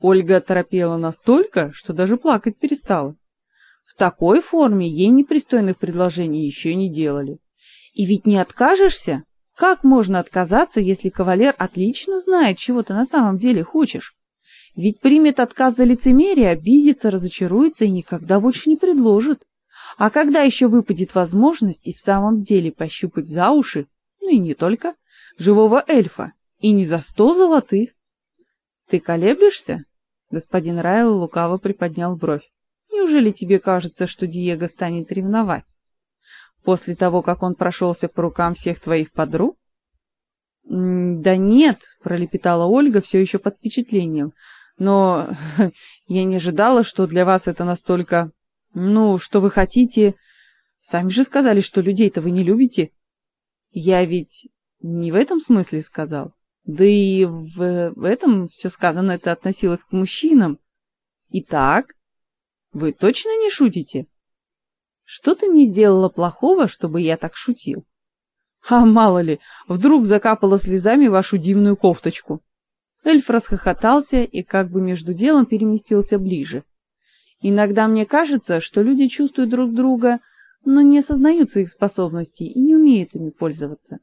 Ольга торопела настолько, что даже плакать перестала. В такой форме ей непристойных предложений еще не делали. И ведь не откажешься? Как можно отказаться, если кавалер отлично знает, чего ты на самом деле хочешь? Ведь примет отказ за лицемерие, обидится, разочаруется и никогда больше не предложит. А когда еще выпадет возможность и в самом деле пощупать за уши, ну и не только, живого эльфа, и не за сто золотых? Ты колеблешься? Господин Райл лукаво приподнял бровь. Неужели тебе кажется, что Диего станет ревновать? После того, как он прошелся по рукам всех твоих подруг? Да нет, пролепетала Ольга все еще под впечатлением. Но я не ожидала, что для вас это настолько, ну, что вы хотите. Сами же сказали, что людей-то вы не любите. Я ведь не в этом смысле сказал. Да и в, этом все сказано это относилось к мужчинам. Итак, вы точно не шутите? Что ты мне сделала плохого, чтобы я так шутил? А мало ли, вдруг закапала слезами вашу дивную кофточку. Эльф расхохотался и как бы между делом переместился ближе. Иногда мне кажется, что люди чувствуют друг друга, но не осознают своих способностей и не умеют ими пользоваться.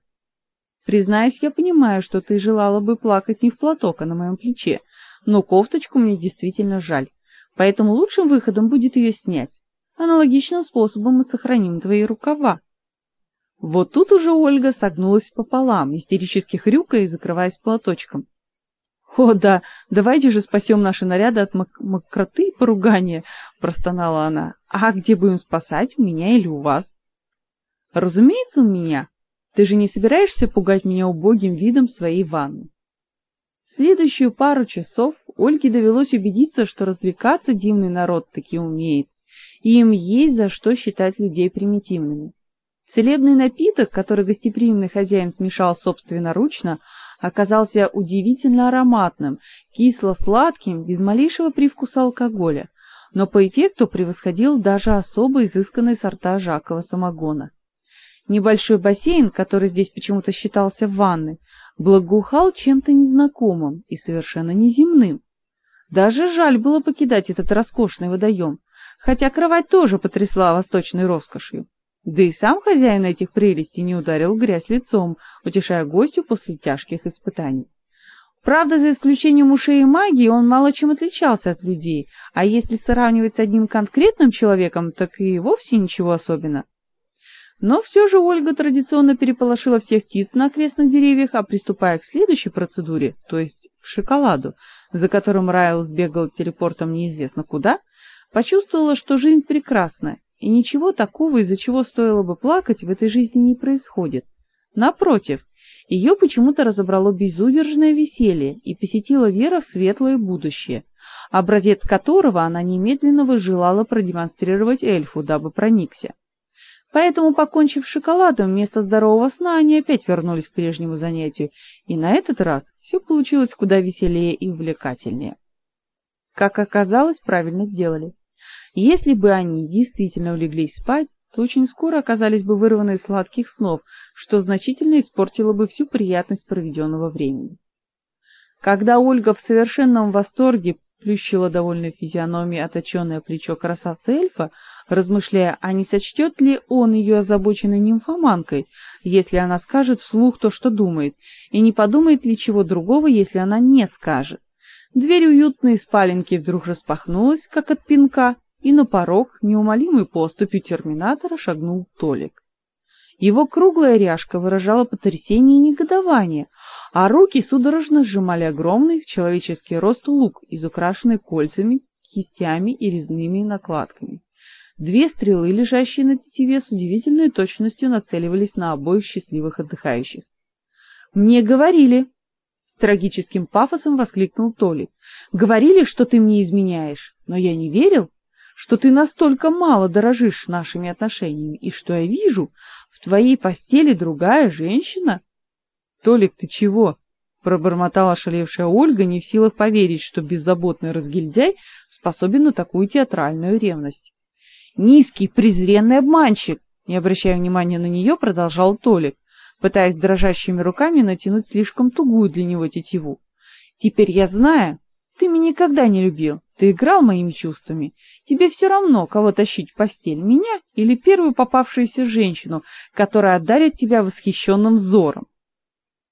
Признаюсь, я понимаю, что ты желала бы плакать не в платок, а на моем плече, но кофточку мне действительно жаль. Поэтому лучшим выходом будет ее снять. Аналогичным способом мы сохраним твои рукава. Вот тут уже Ольга согнулась пополам, истерически хрюкая и закрываясь платочком. О, да, давайте же спасем наши наряды от мок мокроты и поругания, простонала она. А где будем спасать, у меня или у вас? Разумеется, у меня. Ты же не собираешься пугать меня убогим видом своей ванны? Следующую пару часов Ольге довелось убедиться, что развлекаться дивный народ таки умеет, и им есть за что считать людей примитивными. Целебный напиток, который гостеприимный хозяин смешал собственноручно, оказался удивительно ароматным, кисло-сладким, без малейшего привкуса алкоголя, но по эффекту превосходил даже особо изысканные сорта жакового самогона. Небольшой бассейн, который здесь почему-то считался ванной, благоухал чем-то незнакомым и совершенно неземным. Даже жаль было покидать этот роскошный водоем, хотя кровать тоже потрясла восточной роскошью. Да и сам хозяин этих прелестей не ударил грязь лицом, утешая гостю после тяжких испытаний. Правда, за исключением ушей и магии, он мало чем отличался от людей, а если сравнивать с одним конкретным человеком, так и вовсе ничего особенного. Но все же Ольга традиционно переполошила всех птиц на окрестных деревьях, а приступая к следующей процедуре, то есть к шоколаду, за которым Райл сбегал телепортом неизвестно куда, почувствовала, что жизнь прекрасна, и ничего такого, из-за чего стоило бы плакать, в этой жизни не происходит. Напротив, ее почему-то разобрало безудержное веселье и посетила вера в светлое будущее, образец которого она немедленно выжелала продемонстрировать эльфу, дабы проникся. Поэтому, покончив шоколадом, вместо здорового сна они опять вернулись к прежнему занятию, и на этот раз все получилось куда веселее и увлекательнее. Как оказалось, правильно сделали. Если бы они действительно улеглись спать, то очень скоро оказались бы вырваны из сладких снов, что значительно испортило бы всю приятность проведенного времени. Когда Ольга в совершенном восторге плющила довольной физиономией оточенное плечо красавца-эльфа, размышляя, а не сочтет ли он ее озабоченной нимфоманкой, если она скажет вслух то, что думает, и не подумает ли чего другого, если она не скажет. Дверь уютной спаленки вдруг распахнулась, как от пинка, и на порог неумолимой поступью терминатора шагнул Толик. Его круглая ряжка выражала потрясение и негодование, а руки судорожно сжимали огромный в человеческий рост лук, изукрашенный кольцами, кистями и резными накладками. Две стрелы, лежащие на тетиве, с удивительной точностью нацеливались на обоих счастливых отдыхающих. Мне говорили, с трагическим пафосом воскликнул Толик. Говорили, что ты мне изменяешь, но я не верил, что ты настолько мало дорожишь нашими отношениями и что я вижу в твоей постели другая женщина. Толик, ты чего? пробормотала ошалевшая Ольга, не в силах поверить, что беззаботный разгильдяй способен на такую театральную ревность. Низкий, презренный обманщик, не обращая внимания на нее, продолжал Толик, пытаясь дрожащими руками натянуть слишком тугую для него тетиву. Теперь я знаю, Ты меня никогда не любил. Ты играл моими чувствами. Тебе все равно, кого тащить в постель, меня или первую попавшуюся женщину, которая одарит тебя восхищенным взором.